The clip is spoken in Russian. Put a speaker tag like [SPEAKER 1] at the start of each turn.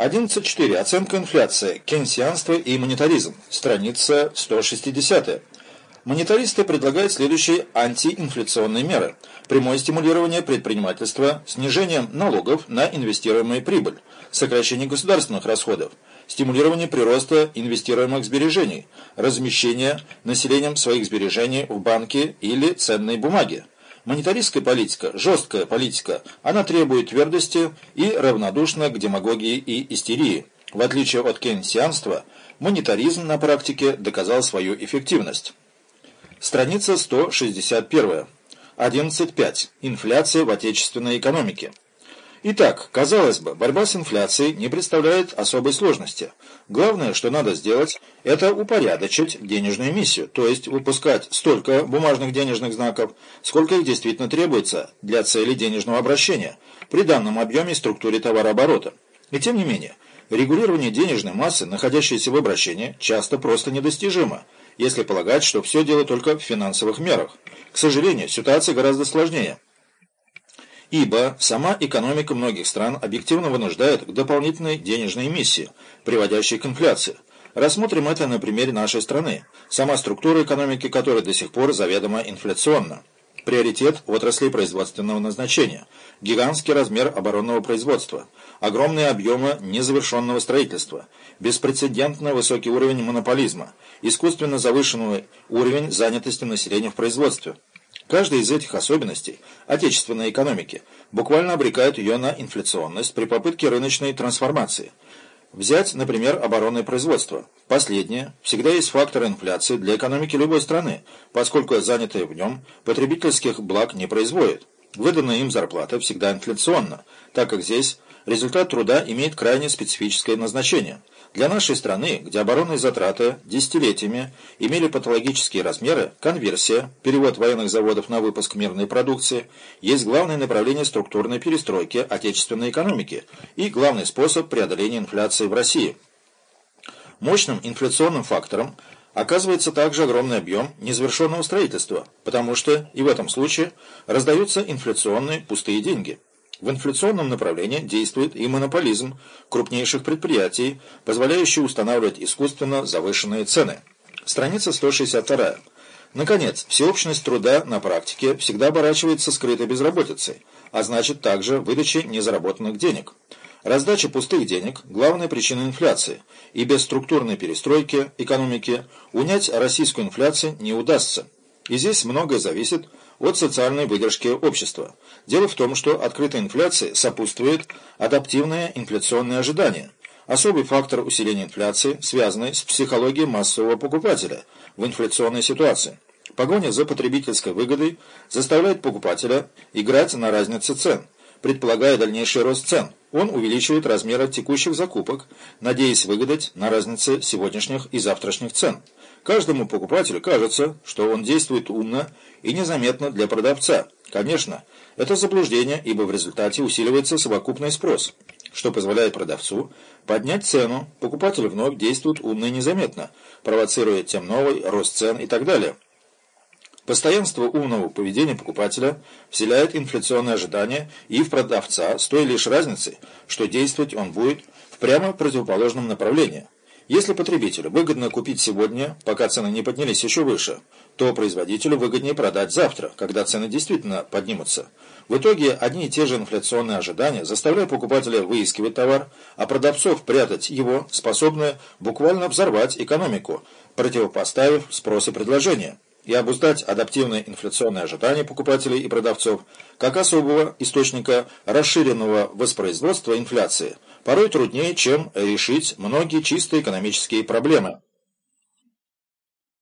[SPEAKER 1] 11.4. Оценка инфляции. Кейнсианство и монетаризм. Страница 160. Монетаристы предлагают следующие антиинфляционные меры. Прямое стимулирование предпринимательства, снижение налогов на инвестируемую прибыль, сокращение государственных расходов, стимулирование прироста инвестируемых сбережений, размещение населением своих сбережений в банке или ценной бумаге. Монетаристская политика, жесткая политика, она требует твердости и равнодушна к демагогии и истерии. В отличие от кейнсианства, монетаризм на практике доказал свою эффективность. Страница 161. 11.5. Инфляция в отечественной экономике. Итак, казалось бы, борьба с инфляцией не представляет особой сложности. Главное, что надо сделать, это упорядочить денежную эмиссию, то есть выпускать столько бумажных денежных знаков, сколько их действительно требуется для цели денежного обращения при данном объеме и структуре товарооборота. И тем не менее, регулирование денежной массы, находящейся в обращении, часто просто недостижимо – если полагать, что все дело только в финансовых мерах. К сожалению, ситуация гораздо сложнее. Ибо сама экономика многих стран объективно вынуждает к дополнительной денежной эмиссии, приводящей к инфляции. Рассмотрим это на примере нашей страны, сама структура экономики которой до сих пор заведомо инфляционна. Приоритет в отрасли производственного назначения, гигантский размер оборонного производства, огромные объемы незавершенного строительства, беспрецедентно высокий уровень монополизма, искусственно завышенный уровень занятости населения в производстве. Каждая из этих особенностей отечественной экономики буквально обрекает ее на инфляционность при попытке рыночной трансформации – Взять, например, оборонное производство. Последнее всегда есть фактор инфляции для экономики любой страны, поскольку занятые в нем потребительских благ не производит. Выданная им зарплата всегда инфляционна, так как здесь результат труда имеет крайне специфическое назначение. Для нашей страны, где оборонные затраты десятилетиями имели патологические размеры, конверсия, перевод военных заводов на выпуск мирной продукции, есть главное направление структурной перестройки отечественной экономики и главный способ преодоления инфляции в России. Мощным инфляционным фактором оказывается также огромный объем незавершенного строительства, потому что и в этом случае раздаются инфляционные пустые деньги. В инфляционном направлении действует и монополизм крупнейших предприятий, позволяющий устанавливать искусственно завышенные цены. Страница 162. Наконец, всеобщность труда на практике всегда оборачивается скрытой безработицей, а значит также выдачей незаработанных денег. Раздача пустых денег – главная причина инфляции, и без структурной перестройки экономики унять российскую инфляцию не удастся. И здесь многое зависит от социальной выдержки общества. Дело в том, что открытой инфляции сопутствует адаптивное инфляционное ожидание. Особый фактор усиления инфляции, связанный с психологией массового покупателя в инфляционной ситуации. Погоня за потребительской выгодой заставляет покупателя играть на разнице цен, предполагая дальнейший рост цен. Он увеличивает размеры текущих закупок, надеясь выгадать на разнице сегодняшних и завтрашних цен. Каждому покупателю кажется, что он действует умно и незаметно для продавца. Конечно, это заблуждение, ибо в результате усиливается совокупный спрос, что позволяет продавцу поднять цену, покупатель вновь действует умно и незаметно, провоцируя тем новый рост цен и так далее. Постоянство умного поведения покупателя вселяет инфляционные ожидания и в продавца с той лишь разницей, что действовать он будет в прямо противоположном направлении – если потребителю выгодно купить сегодня, пока цены не поднялись еще выше, то производителю выгоднее продать завтра, когда цены действительно поднимутся. В итоге одни и те же инфляционные ожидания заставляют покупателя выискивать товар, а продавцов прятать его, способны буквально взорвать экономику, противопоставив спрос и предложение и обуздать адаптивные инфляционные ожидания покупателей и продавцов как особого источника расширенного воспроизводства инфляции, порой труднее, чем решить многие чисто экономические проблемы.